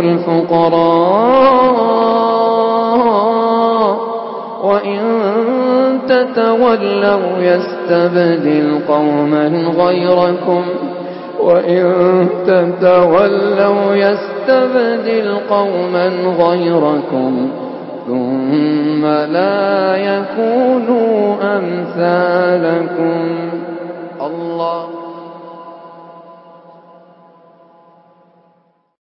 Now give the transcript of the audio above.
الفقراء. وإن تتولوا يستبدل قوما غيركم. وإن تتولوا يستبدل قوما غيركم. ثم لا يكونوا أمثالكم. الله